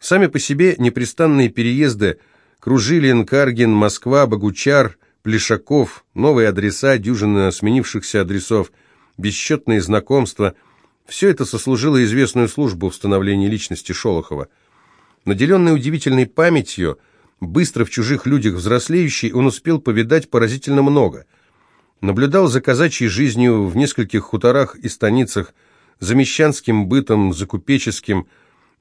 Сами по себе непрестанные переезды Кружилин, Каргин, Москва, Богучар, Плешаков, новые адреса, дюжина сменившихся адресов, бесчетные знакомства – все это сослужило известную службу в становлении личности Шолохова. Наделенный удивительной памятью, быстро в чужих людях взрослеющий, он успел повидать поразительно много. Наблюдал за казачьей жизнью в нескольких хуторах и станицах, за мещанским бытом, за купеческим.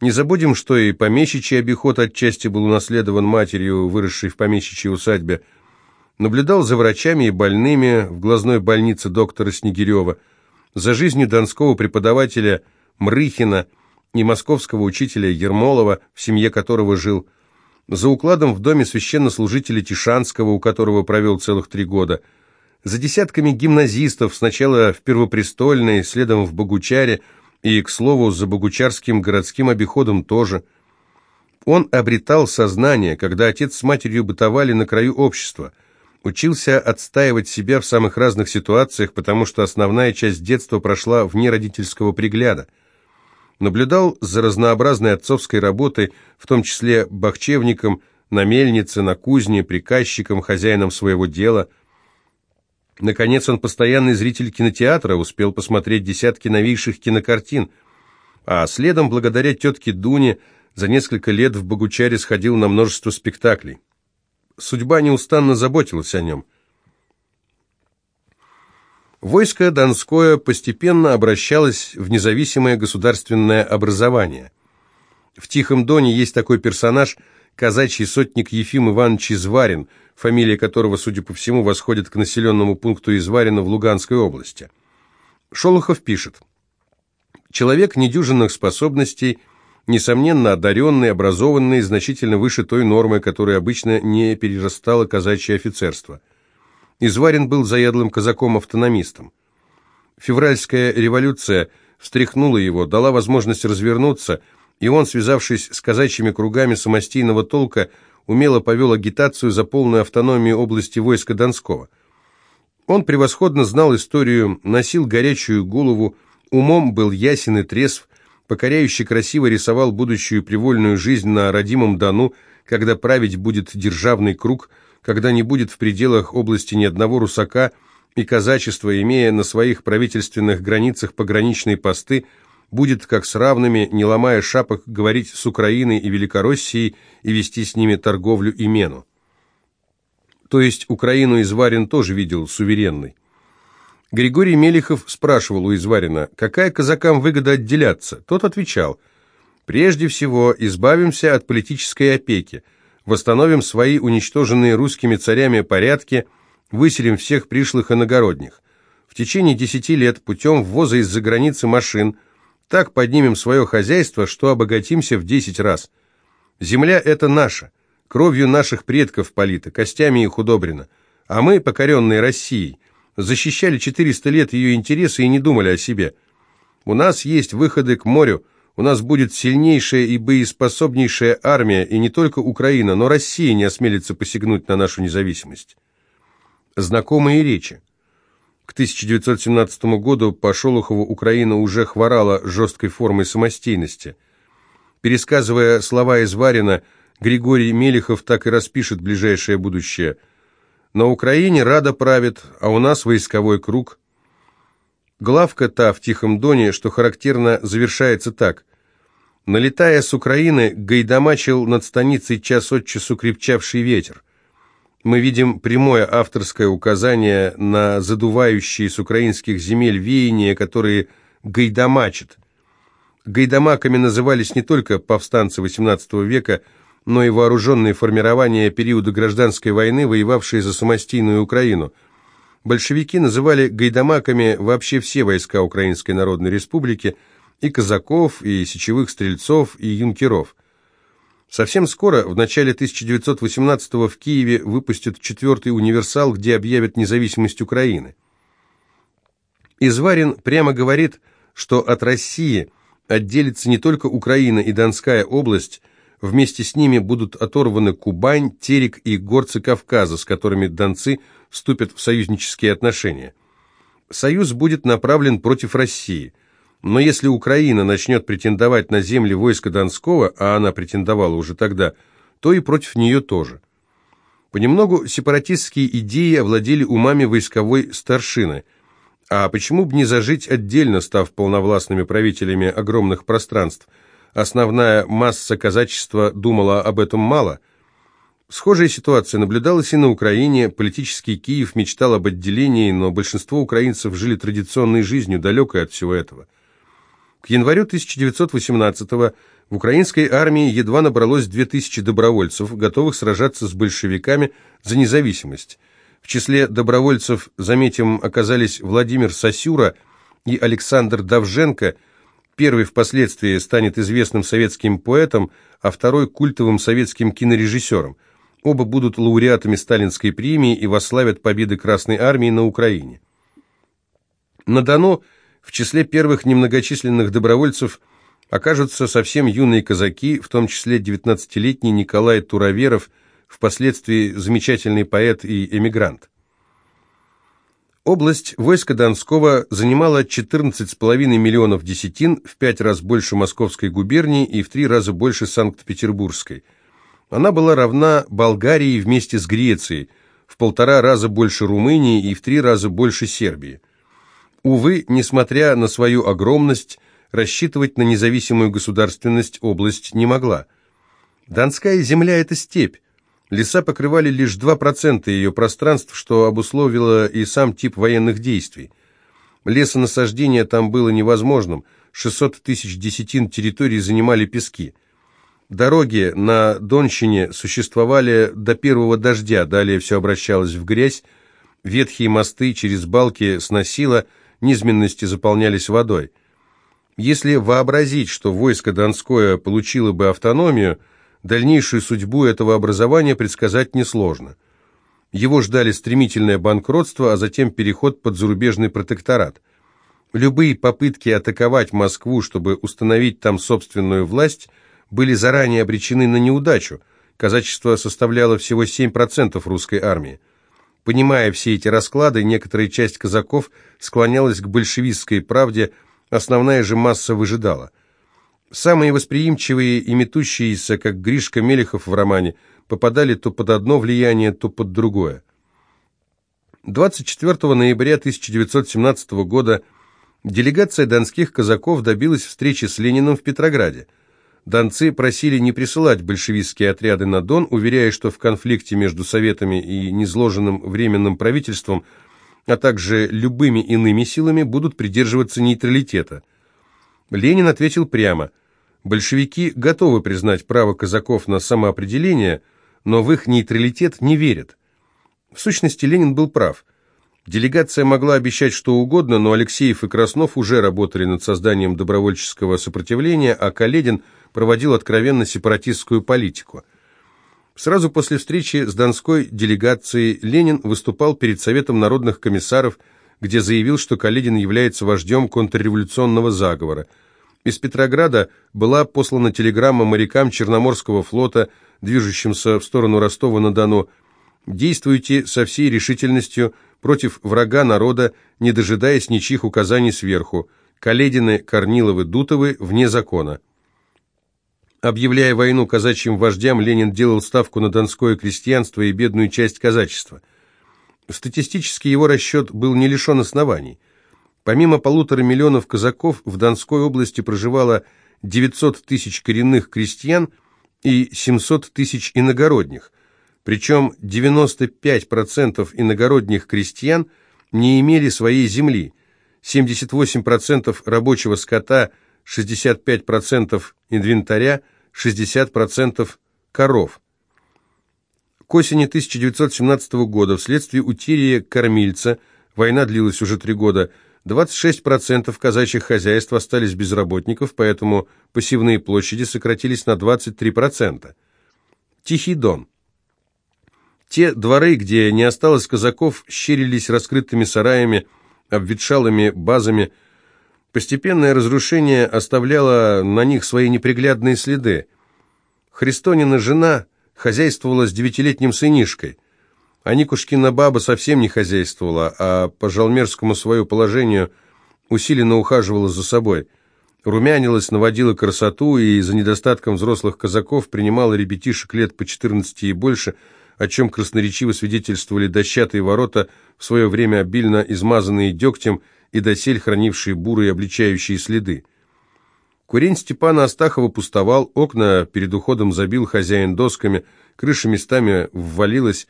Не забудем, что и помещичий обиход отчасти был унаследован матерью, выросшей в помещичьей усадьбе. Наблюдал за врачами и больными в глазной больнице доктора Снегирева, за жизнью донского преподавателя Мрыхина и московского учителя Ермолова, в семье которого жил, за укладом в доме священнослужителя Тишанского, у которого провел целых три года, за десятками гимназистов, сначала в Первопрестольной, следом в Богучаре, и, к слову, за богучарским городским обиходом тоже. Он обретал сознание, когда отец с матерью бытовали на краю общества – Учился отстаивать себя в самых разных ситуациях, потому что основная часть детства прошла вне родительского пригляда. Наблюдал за разнообразной отцовской работой, в том числе бахчевником, на мельнице, на кузне, приказчиком, хозяином своего дела. Наконец, он постоянный зритель кинотеатра, успел посмотреть десятки новейших кинокартин, а следом, благодаря тетке Дуне, за несколько лет в Богучаре сходил на множество спектаклей судьба неустанно заботилась о нем. Войско Донское постепенно обращалось в независимое государственное образование. В Тихом Доне есть такой персонаж, казачий сотник Ефим Иванович Изварин, фамилия которого, судя по всему, восходит к населенному пункту Изварина в Луганской области. Шолохов пишет. «Человек недюжинных способностей – несомненно одаренный, образованный, значительно выше той нормы, которая обычно не перерастала казачье офицерство. Изварин был заядлым казаком-автономистом. Февральская революция встряхнула его, дала возможность развернуться, и он, связавшись с казачьими кругами самостийного толка, умело повел агитацию за полную автономию области войска Донского. Он превосходно знал историю, носил горячую голову, умом был ясен и трезв, покоряюще красиво рисовал будущую привольную жизнь на родимом Дону, когда править будет державный круг, когда не будет в пределах области ни одного русака, и казачество, имея на своих правительственных границах пограничные посты, будет, как с равными, не ломая шапок, говорить с Украиной и Великороссией и вести с ними торговлю и мену. То есть Украину Изварин тоже видел суверенной. Григорий Мелихов спрашивал у Изварина, какая казакам выгода отделяться. Тот отвечал, прежде всего избавимся от политической опеки, восстановим свои уничтоженные русскими царями порядки, выселим всех пришлых иногородних. В течение десяти лет путем ввоза из-за границы машин так поднимем свое хозяйство, что обогатимся в десять раз. Земля это наша, кровью наших предков полита, костями их удобрена, а мы, покоренные Россией, защищали 400 лет ее интересы и не думали о себе. У нас есть выходы к морю, у нас будет сильнейшая и боеспособнейшая армия, и не только Украина, но Россия не осмелится посягнуть на нашу независимость. Знакомые речи. К 1917 году по Шолохову Украина уже хворала жесткой формой самостийности. Пересказывая слова из Варина, Григорий Мелехов так и распишет ближайшее будущее – на Украине Рада правит, а у нас войсковой круг. Главка та в Тихом Доне, что характерно, завершается так. Налетая с Украины, гайдамачил над станицей час от часу крепчавший ветер. Мы видим прямое авторское указание на задувающие с украинских земель веяния, которые гайдамачат. Гайдамаками назывались не только повстанцы XVIII века, но и вооруженные формирования периода гражданской войны, воевавшие за самостийную Украину. Большевики называли гайдамаками вообще все войска Украинской Народной Республики, и казаков, и сечевых стрельцов, и юнкеров. Совсем скоро, в начале 1918-го, в Киеве выпустят четвертый универсал, где объявят независимость Украины. Изварин прямо говорит, что от России отделится не только Украина и Донская область, Вместе с ними будут оторваны Кубань, Терек и горцы Кавказа, с которыми донцы вступят в союзнические отношения. Союз будет направлен против России. Но если Украина начнет претендовать на земли войска Донского, а она претендовала уже тогда, то и против нее тоже. Понемногу сепаратистские идеи овладели умами войсковой старшины. А почему бы не зажить отдельно, став полновластными правителями огромных пространств? Основная масса казачества думала об этом мало. Схожая ситуация наблюдалась и на Украине. Политический Киев мечтал об отделении, но большинство украинцев жили традиционной жизнью, далекой от всего этого. К январю 1918 года в украинской армии едва набралось 2000 добровольцев, готовых сражаться с большевиками за независимость. В числе добровольцев, заметим, оказались Владимир Сосюра и Александр Давженко. Первый впоследствии станет известным советским поэтом, а второй – культовым советским кинорежиссером. Оба будут лауреатами Сталинской премии и восславят победы Красной армии на Украине. На Дону в числе первых немногочисленных добровольцев – окажутся совсем юные казаки, в том числе 19-летний Николай Тураверов, впоследствии замечательный поэт и эмигрант. Область войска Донского занимала 14,5 миллионов десятин, в пять раз больше Московской губернии и в три раза больше Санкт-Петербургской. Она была равна Болгарии вместе с Грецией, в полтора раза больше Румынии и в три раза больше Сербии. Увы, несмотря на свою огромность, рассчитывать на независимую государственность область не могла. Донская земля – это степь. Леса покрывали лишь 2% ее пространств, что обусловило и сам тип военных действий. Лесонасаждение там было невозможным, 600 тысяч десятин территорий занимали пески. Дороги на Донщине существовали до первого дождя, далее все обращалось в грязь, ветхие мосты через балки сносило, низменности заполнялись водой. Если вообразить, что войско Донское получило бы автономию, дальнейшую судьбу этого образования предсказать несложно. Его ждали стремительное банкротство, а затем переход под зарубежный протекторат. Любые попытки атаковать Москву, чтобы установить там собственную власть, были заранее обречены на неудачу. Казачество составляло всего 7% русской армии. Понимая все эти расклады, некоторая часть казаков склонялась к большевистской правде – Основная же масса выжидала. Самые восприимчивые и метущиеся, как Гришка Мелехов в романе, попадали то под одно влияние, то под другое. 24 ноября 1917 года делегация донских казаков добилась встречи с Лениным в Петрограде. Донцы просили не присылать большевистские отряды на Дон, уверяя, что в конфликте между Советами и низложенным Временным правительством – а также любыми иными силами будут придерживаться нейтралитета. Ленин ответил прямо, большевики готовы признать право казаков на самоопределение, но в их нейтралитет не верят. В сущности, Ленин был прав. Делегация могла обещать что угодно, но Алексеев и Краснов уже работали над созданием добровольческого сопротивления, а Каледин проводил откровенно сепаратистскую политику – Сразу после встречи с донской делегацией Ленин выступал перед Советом народных комиссаров, где заявил, что Каледин является вождем контрреволюционного заговора. Из Петрограда была послана телеграмма морякам Черноморского флота, движущимся в сторону Ростова-на-Дону. «Действуйте со всей решительностью против врага народа, не дожидаясь ничьих указаний сверху. Каледины, Корниловы, Дутовы вне закона». Объявляя войну казачьим вождям, Ленин делал ставку на донское крестьянство и бедную часть казачества. Статистически его расчет был не лишен оснований. Помимо полутора миллионов казаков, в Донской области проживало 900 тысяч коренных крестьян и 700 тысяч иногородних. Причем 95% иногородних крестьян не имели своей земли, 78% рабочего скота – 65% инвентаря, 60% коров. К осени 1917 года вследствие утерии кормильца, война длилась уже три года, 26% казачьих хозяйств остались без работников, поэтому пассивные площади сократились на 23%. Тихий Дон. Те дворы, где не осталось казаков, щерились раскрытыми сараями, обветшалыми базами, Постепенное разрушение оставляло на них свои неприглядные следы. Христонина жена хозяйствовала с девятилетним сынишкой. А Никушкина баба совсем не хозяйствовала, а по жалмерскому свою положению усиленно ухаживала за собой. Румянилась, наводила красоту и за недостатком взрослых казаков принимала ребятишек лет по 14 и больше, о чем красноречиво свидетельствовали дощатые ворота, в свое время обильно измазанные дегтем и досель хранившие бурые обличающие следы. Курень Степана Астахова пустовал, окна перед уходом забил хозяин досками, крыша местами ввалилась,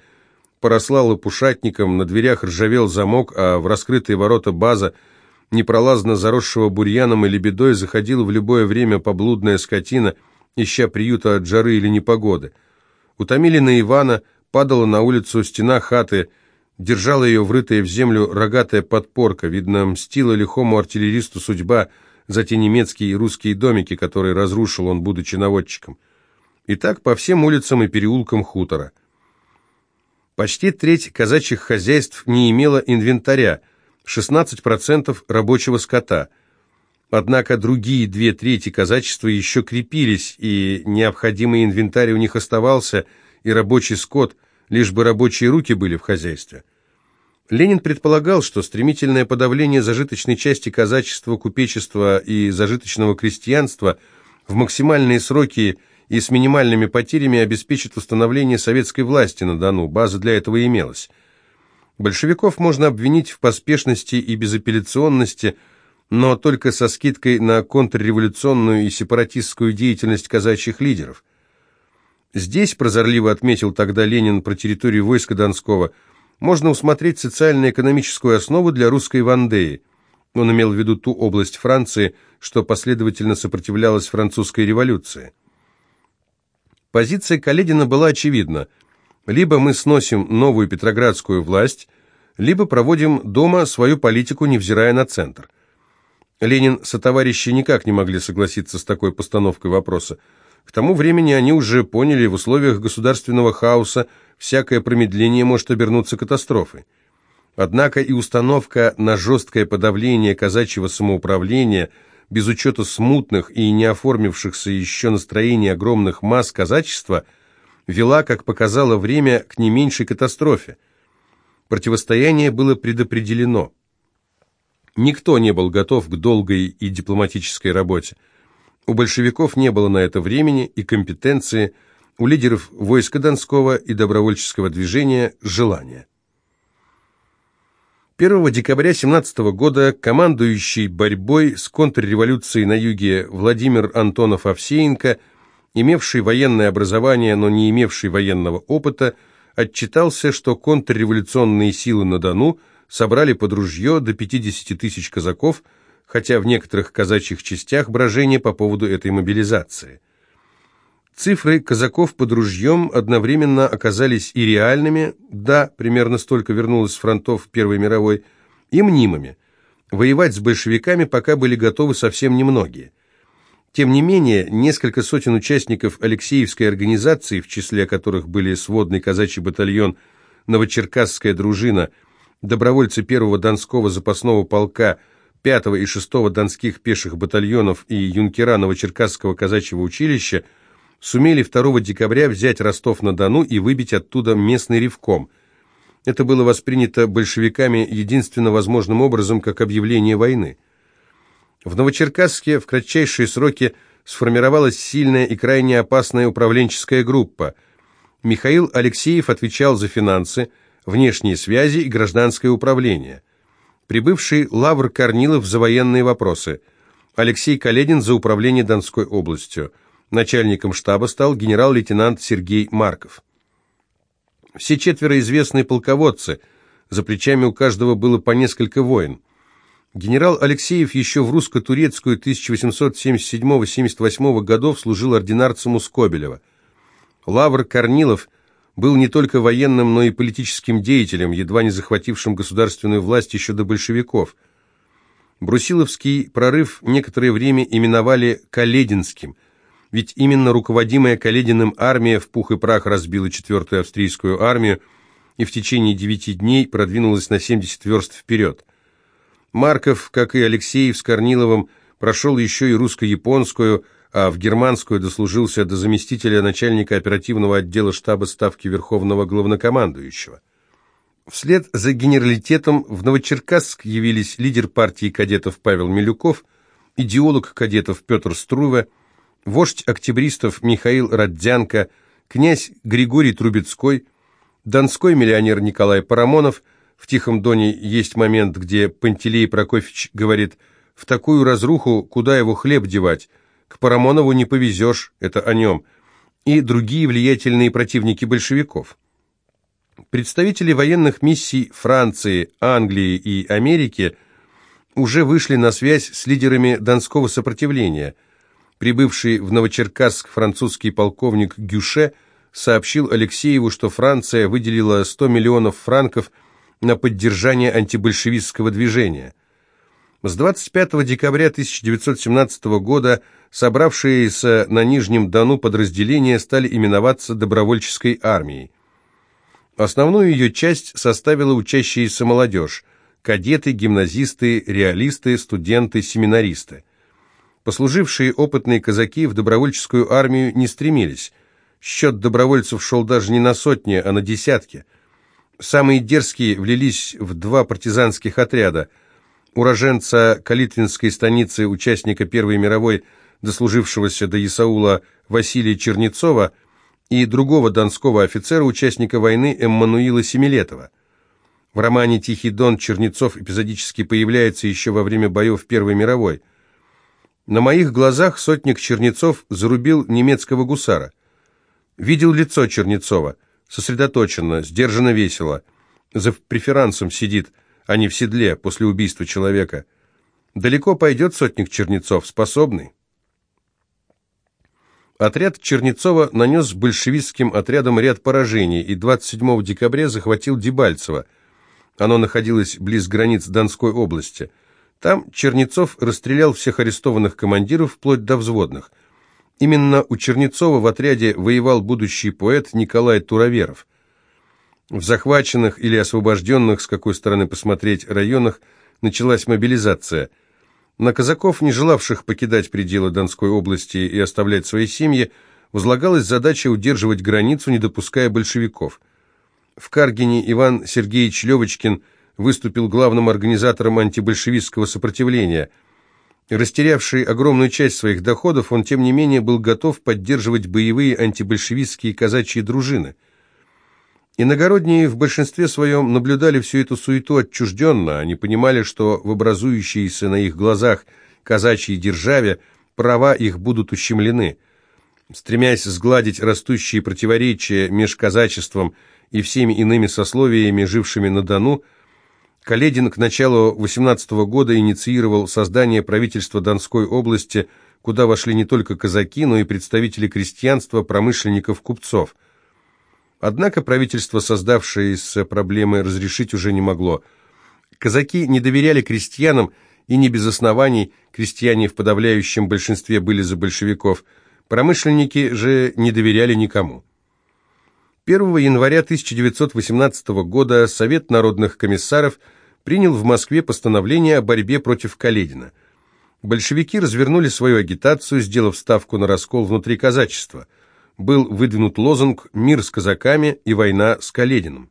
поросла лопушатником, на дверях ржавел замок, а в раскрытые ворота база, непролазно заросшего бурьяном и лебедой, заходила в любое время поблудная скотина, ища приюта от жары или непогоды. Утомили на Ивана, падала на улицу стена хаты, держала ее врытая в землю рогатая подпорка, видно, мстила лихому артиллеристу судьба за те немецкие и русские домики, которые разрушил он, будучи наводчиком. И так по всем улицам и переулкам хутора. Почти треть казачьих хозяйств не имела инвентаря, 16% рабочего скота. Однако другие две трети казачества еще крепились, и необходимый инвентарь у них оставался, и рабочий скот, лишь бы рабочие руки были в хозяйстве. Ленин предполагал, что стремительное подавление зажиточной части казачества, купечества и зажиточного крестьянства в максимальные сроки и с минимальными потерями обеспечит установление советской власти на Дону, база для этого имелась. Большевиков можно обвинить в поспешности и безапелляционности, но только со скидкой на контрреволюционную и сепаратистскую деятельность казачьих лидеров. Здесь, прозорливо отметил тогда Ленин про территорию войска Донского, можно усмотреть социально-экономическую основу для русской Вандеи. Он имел в виду ту область Франции, что последовательно сопротивлялась французской революции. Позиция Каледина была очевидна. Либо мы сносим новую петроградскую власть, либо проводим дома свою политику, невзирая на центр. Ленин со товарищи никак не могли согласиться с такой постановкой вопроса. К тому времени они уже поняли, в условиях государственного хаоса всякое промедление может обернуться катастрофой. Однако и установка на жесткое подавление казачьего самоуправления – без учета смутных и не оформившихся еще настроений огромных масс казачества, вела, как показало время, к не меньшей катастрофе. Противостояние было предопределено. Никто не был готов к долгой и дипломатической работе. У большевиков не было на это времени и компетенции, у лидеров войска Донского и добровольческого движения – желания. 1 декабря 17 года командующий борьбой с контрреволюцией на юге Владимир Антонов Овсеенко, имевший военное образование, но не имевший военного опыта, отчитался, что контрреволюционные силы на Дону собрали под ружье до 50 тысяч казаков, хотя в некоторых казачьих частях брожение по поводу этой мобилизации. Цифры казаков под ружьем одновременно оказались и реальными, да, примерно столько вернулось с фронтов Первой мировой, и мнимыми. Воевать с большевиками пока были готовы совсем немногие. Тем не менее, несколько сотен участников Алексеевской организации, в числе которых были сводный казачий батальон, Новочеркасская дружина, добровольцы первого Донского запасного полка, 5 и 6 Донских пеших батальонов и юнкера Новочеркасского казачьего училища – сумели 2 декабря взять Ростов-на-Дону и выбить оттуда местный ревком. Это было воспринято большевиками единственно возможным образом, как объявление войны. В Новочеркасске в кратчайшие сроки сформировалась сильная и крайне опасная управленческая группа. Михаил Алексеев отвечал за финансы, внешние связи и гражданское управление. Прибывший Лавр Корнилов за военные вопросы. Алексей Каледин за управление Донской областью – Начальником штаба стал генерал-лейтенант Сергей Марков. Все четверо известные полководцы, за плечами у каждого было по несколько воин. Генерал Алексеев еще в русско-турецкую 1877-78 годов служил ординарцем у Скобелева. Лавр Корнилов был не только военным, но и политическим деятелем, едва не захватившим государственную власть еще до большевиков. Брусиловский прорыв некоторое время именовали «Калединским», ведь именно руководимая Калединым армия в пух и прах разбила четвертую австрийскую армию и в течение девяти дней продвинулась на 70 верст вперед. Марков, как и Алексеев с Корниловым, прошел еще и русско-японскую, а в германскую дослужился до заместителя начальника оперативного отдела штаба Ставки Верховного Главнокомандующего. Вслед за генералитетом в Новочеркасск явились лидер партии кадетов Павел Милюков, идеолог кадетов Петр Струве, вождь октябристов Михаил Родзянко, князь Григорий Трубецкой, донской миллионер Николай Парамонов. В «Тихом доне» есть момент, где Пантелей Прокофьевич говорит «В такую разруху куда его хлеб девать? К Парамонову не повезешь, это о нем» и другие влиятельные противники большевиков. Представители военных миссий Франции, Англии и Америки уже вышли на связь с лидерами Донского сопротивления. Прибывший в Новочеркасск французский полковник Гюше сообщил Алексееву, что Франция выделила 100 миллионов франков на поддержание антибольшевистского движения. С 25 декабря 1917 года собравшиеся на Нижнем Дону подразделения стали именоваться добровольческой армией. Основную ее часть составила учащаяся молодежь – кадеты, гимназисты, реалисты, студенты, семинаристы. Послужившие опытные казаки в добровольческую армию не стремились. Счет добровольцев шел даже не на сотни, а на десятки. Самые дерзкие влились в два партизанских отряда. Уроженца Калитвинской станицы, участника Первой мировой, дослужившегося до Исаула Василия Чернецова – и другого донского офицера, участника войны Эммануила Семилетова. В романе «Тихий дон» Чернецов эпизодически появляется еще во время боев Первой мировой. На моих глазах сотник Чернецов зарубил немецкого гусара. Видел лицо Чернецова, сосредоточенно, сдержанно весело. За преферансом сидит, а не в седле после убийства человека. Далеко пойдет сотник Чернецов, способный. Отряд Чернецова нанес большевистским отрядам ряд поражений и 27 декабря захватил Дебальцево. Оно находилось близ границ Донской области. Там Чернецов расстрелял всех арестованных командиров, вплоть до взводных. Именно у Чернецова в отряде воевал будущий поэт Николай Туроверов. В захваченных или освобожденных, с какой стороны посмотреть, районах началась мобилизация – на казаков, не желавших покидать пределы Донской области и оставлять свои семьи, возлагалась задача удерживать границу, не допуская большевиков. В Каргине Иван Сергеевич Левочкин выступил главным организатором антибольшевистского сопротивления. Растерявший огромную часть своих доходов, он, тем не менее, был готов поддерживать боевые антибольшевистские казачьи дружины – Иногородние в большинстве своем наблюдали всю эту суету отчужденно, они понимали, что в образующейся на их глазах казачьей державе права их будут ущемлены. Стремясь сгладить растущие противоречия между казачеством и всеми иными сословиями, жившими на Дону, Каледин к началу 18 года инициировал создание правительства Донской области, куда вошли не только казаки, но и представители крестьянства, промышленников, купцов – Однако правительство, создавшееся проблемы, разрешить уже не могло. Казаки не доверяли крестьянам, и не без оснований крестьяне в подавляющем большинстве были за большевиков. Промышленники же не доверяли никому. 1 января 1918 года Совет народных комиссаров принял в Москве постановление о борьбе против Каледина. Большевики развернули свою агитацию, сделав ставку на раскол внутри казачества – был выдвинут лозунг «Мир с казаками и война с Калединым».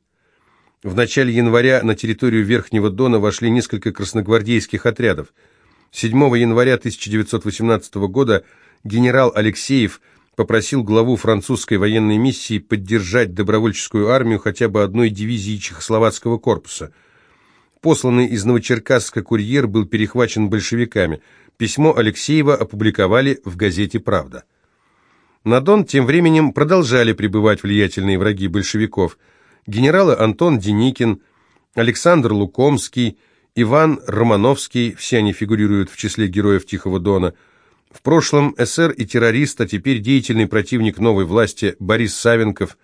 В начале января на территорию Верхнего Дона вошли несколько красногвардейских отрядов. 7 января 1918 года генерал Алексеев попросил главу французской военной миссии поддержать добровольческую армию хотя бы одной дивизии Чехословацкого корпуса. Посланный из Новочеркасска курьер был перехвачен большевиками. Письмо Алексеева опубликовали в газете «Правда». На Дон тем временем продолжали пребывать влиятельные враги большевиков. Генералы Антон Деникин, Александр Лукомский, Иван Романовский, все они фигурируют в числе героев Тихого Дона. В прошлом эсер и террорист, а теперь деятельный противник новой власти Борис Савенков.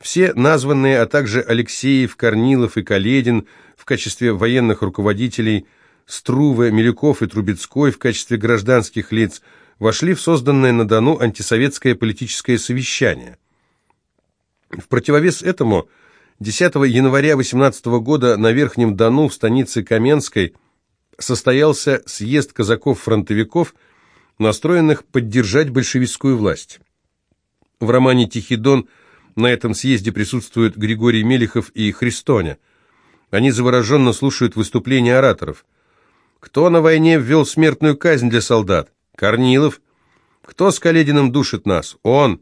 Все названные, а также Алексеев, Корнилов и Каледин в качестве военных руководителей, Струве, Милюков и Трубецкой в качестве гражданских лиц – вошли в созданное на Дону антисоветское политическое совещание. В противовес этому 10 января 18 года на Верхнем Дону в станице Каменской состоялся съезд казаков-фронтовиков, настроенных поддержать большевистскую власть. В романе «Тихий Дон» на этом съезде присутствуют Григорий Мелехов и Христоня – Они завороженно слушают выступления ораторов. Кто на войне ввел смертную казнь для солдат? Корнилов. Кто с Калединым душит нас? Он.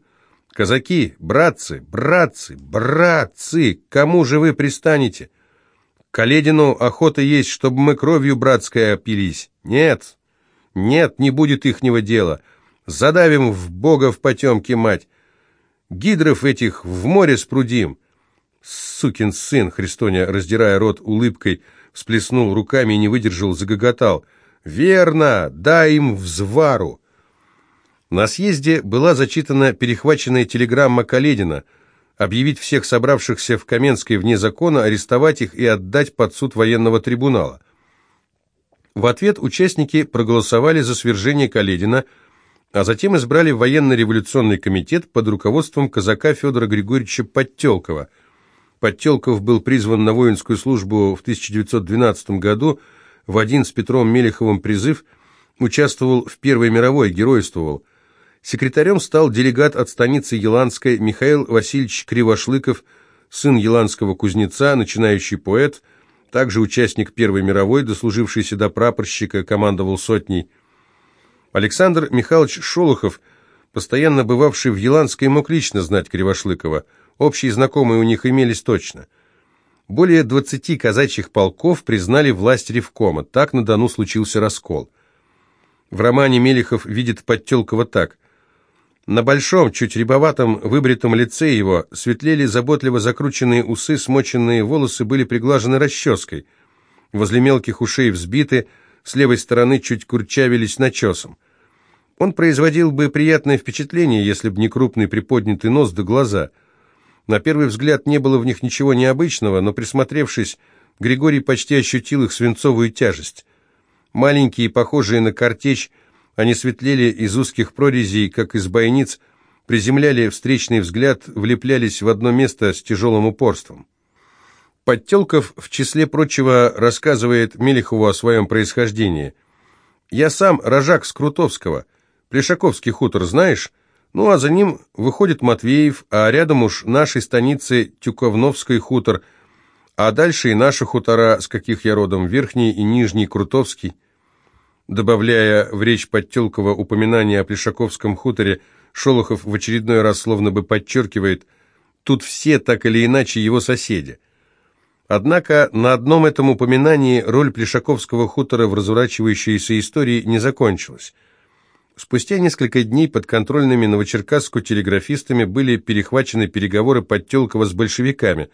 Казаки, братцы, братцы, братцы, кому же вы пристанете? Каледину охота есть, чтобы мы кровью братской опились. Нет, нет, не будет ихнего дела. Задавим в бога в потемке, мать. Гидров этих в море спрудим. Сукин сын, Христоня, раздирая рот улыбкой, всплеснул руками и не выдержал, загоготал. «Верно! Дай им взвару!» На съезде была зачитана перехваченная телеграмма Каледина объявить всех собравшихся в Каменской вне закона, арестовать их и отдать под суд военного трибунала. В ответ участники проголосовали за свержение Каледина, а затем избрали военно-революционный комитет под руководством казака Федора Григорьевича Подтелкова. Подтелков был призван на воинскую службу в 1912 году, в один с Петром Мелеховым призыв, участвовал в Первой мировой, геройствовал. Секретарем стал делегат от станицы Еланской Михаил Васильевич Кривошлыков, сын еланского кузнеца, начинающий поэт, также участник Первой мировой, дослужившийся до прапорщика, командовал сотней. Александр Михайлович Шолохов, постоянно бывавший в Еланской, мог лично знать Кривошлыкова. Общие знакомые у них имелись точно. Более 20 казачьих полков признали власть Ревкома. Так на Дону случился раскол. В романе Мелехов видит Подтелкова так – на большом, чуть рябоватом, выбритом лице его светлели заботливо закрученные усы, смоченные волосы были приглажены расческой. Возле мелких ушей взбиты, с левой стороны чуть курчавились начесом. Он производил бы приятное впечатление, если бы не крупный приподнятый нос да глаза. На первый взгляд не было в них ничего необычного, но присмотревшись, Григорий почти ощутил их свинцовую тяжесть. Маленькие, похожие на картечь, они светлели из узких прорезей, как из бойниц, приземляли встречный взгляд, влеплялись в одно место с тяжелым упорством. Подтелков, в числе прочего, рассказывает Мелехову о своем происхождении. «Я сам рожак с Крутовского. Плешаковский хутор знаешь? Ну, а за ним выходит Матвеев, а рядом уж нашей станицы Тюковновский хутор, а дальше и наши хутора, с каких я родом, Верхний и Нижний Крутовский». Добавляя в речь Подтелкова упоминание о Плешаковском хуторе, Шолохов в очередной раз словно бы подчеркивает, тут все так или иначе его соседи. Однако на одном этом упоминании роль Плешаковского хутора в разворачивающейся истории не закончилась. Спустя несколько дней под контрольными Новочеркасску телеграфистами были перехвачены переговоры Подтелкова с большевиками.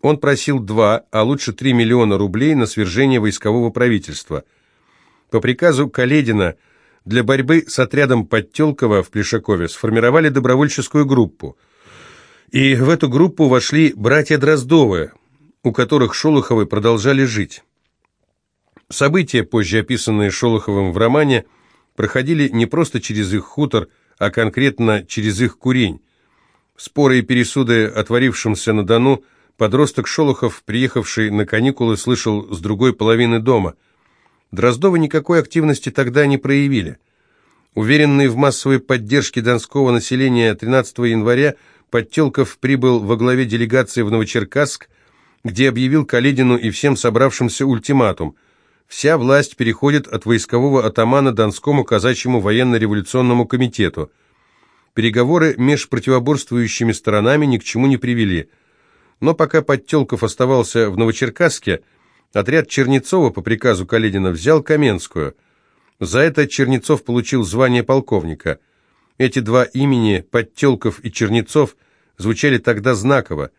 Он просил 2, а лучше 3 миллиона рублей на свержение войскового правительства – по приказу Каледина для борьбы с отрядом Подтелкова в Плешакове сформировали добровольческую группу. И в эту группу вошли братья Дроздовы, у которых Шолоховы продолжали жить. События, позже описанные Шолоховым в романе, проходили не просто через их хутор, а конкретно через их курень. Споры и пересуды отворившимся на Дону подросток Шолохов, приехавший на каникулы, слышал с другой половины дома – Дроздовы никакой активности тогда не проявили. Уверенный в массовой поддержке донского населения 13 января, Подтелков прибыл во главе делегации в Новочеркасск, где объявил Каледину и всем собравшимся ультиматум. Вся власть переходит от войскового атамана Донскому казачьему военно-революционному комитету. Переговоры меж противоборствующими сторонами ни к чему не привели. Но пока Подтелков оставался в Новочеркасске, Отряд Чернецова по приказу Каледина взял Каменскую. За это Чернецов получил звание полковника. Эти два имени, Подтелков и Чернецов, звучали тогда знаково.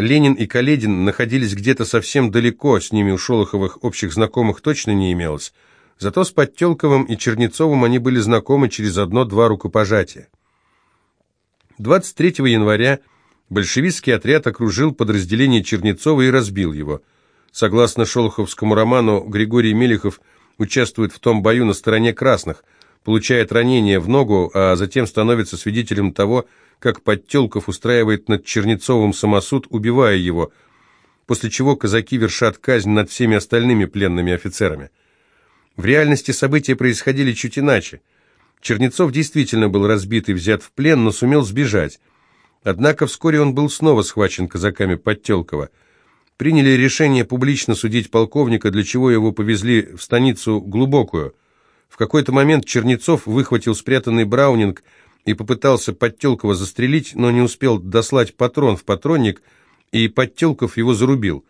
Ленин и Каледин находились где-то совсем далеко, с ними у Шолоховых общих знакомых точно не имелось. Зато с Подтелковым и Чернецовым они были знакомы через одно-два рукопожатия. 23 января большевистский отряд окружил подразделение Чернецова и разбил его – Согласно шолоховскому роману, Григорий Мелехов участвует в том бою на стороне красных, получает ранение в ногу, а затем становится свидетелем того, как Подтелков устраивает над Чернецовым самосуд, убивая его, после чего казаки вершат казнь над всеми остальными пленными офицерами. В реальности события происходили чуть иначе. Чернецов действительно был разбит и взят в плен, но сумел сбежать. Однако вскоре он был снова схвачен казаками Подтелкова – приняли решение публично судить полковника, для чего его повезли в станицу Глубокую. В какой-то момент Чернецов выхватил спрятанный браунинг и попытался Подтелкова застрелить, но не успел дослать патрон в патронник, и Подтелков его зарубил.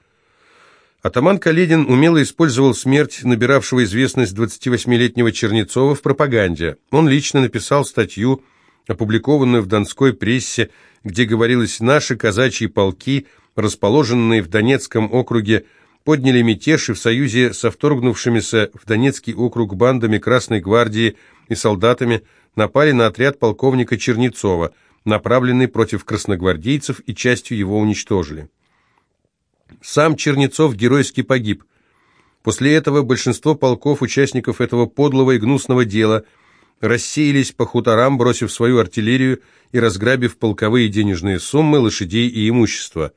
Атаман Каледин умело использовал смерть набиравшего известность 28-летнего Чернецова в пропаганде. Он лично написал статью, опубликованную в донской прессе, где говорилось «Наши казачьи полки, расположенные в Донецком округе, подняли мятеж и в союзе со вторгнувшимися в Донецкий округ бандами Красной гвардии и солдатами напали на отряд полковника Чернецова, направленный против красногвардейцев и частью его уничтожили». Сам Чернецов геройски погиб. После этого большинство полков, участников этого подлого и гнусного дела, рассеялись по хуторам, бросив свою артиллерию и разграбив полковые денежные суммы, лошадей и имущество.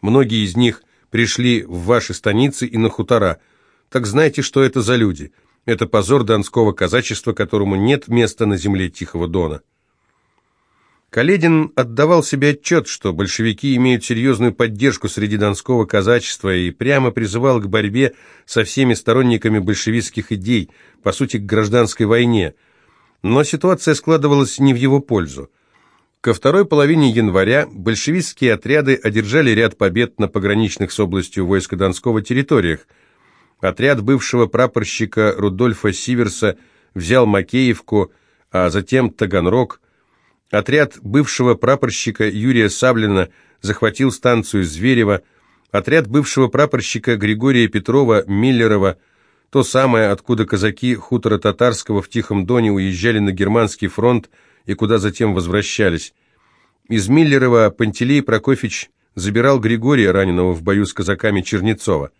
Многие из них пришли в ваши станицы и на хутора. Так знаете, что это за люди? Это позор донского казачества, которому нет места на земле Тихого Дона. Каледин отдавал себе отчет, что большевики имеют серьезную поддержку среди донского казачества и прямо призывал к борьбе со всеми сторонниками большевистских идей, по сути, к гражданской войне. Но ситуация складывалась не в его пользу. Ко второй половине января большевистские отряды одержали ряд побед на пограничных с областью войска Донского территориях. Отряд бывшего прапорщика Рудольфа Сиверса взял Макеевку, а затем Таганрог – Отряд бывшего прапорщика Юрия Саблина захватил станцию Зверево. Отряд бывшего прапорщика Григория Петрова Миллерова, то самое, откуда казаки хутора Татарского в Тихом Доне уезжали на германский фронт и куда затем возвращались. Из Миллерова Пантелей Прокофьевич забирал Григория, раненого в бою с казаками Чернецова.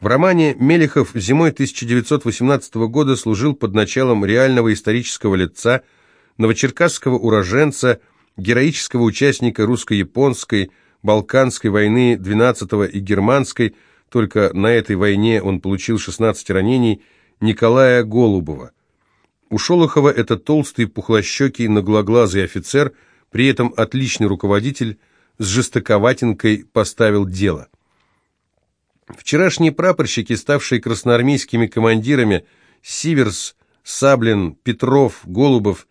В романе Мелехов зимой 1918 года служил под началом реального исторического лица – новочеркасского уроженца, героического участника русско-японской, Балканской войны 12-го и германской, только на этой войне он получил 16 ранений, Николая Голубова. У Шолохова это толстый, пухлощекий, наглоглазый офицер, при этом отличный руководитель, с жестоковатенькой поставил дело. Вчерашние прапорщики, ставшие красноармейскими командирами, Сиверс, Саблин, Петров, Голубов,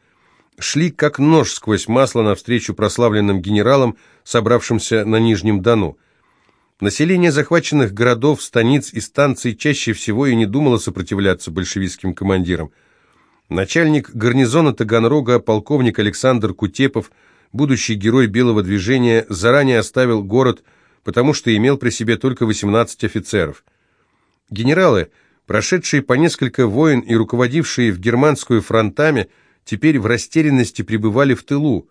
шли как нож сквозь масло навстречу прославленным генералам, собравшимся на Нижнем Дону. Население захваченных городов, станиц и станций чаще всего и не думало сопротивляться большевистским командирам. Начальник гарнизона Таганрога, полковник Александр Кутепов, будущий герой Белого движения, заранее оставил город, потому что имел при себе только 18 офицеров. Генералы, прошедшие по несколько войн и руководившие в германскую фронтами, теперь в растерянности пребывали в тылу.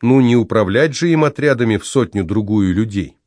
Ну, не управлять же им отрядами в сотню-другую людей.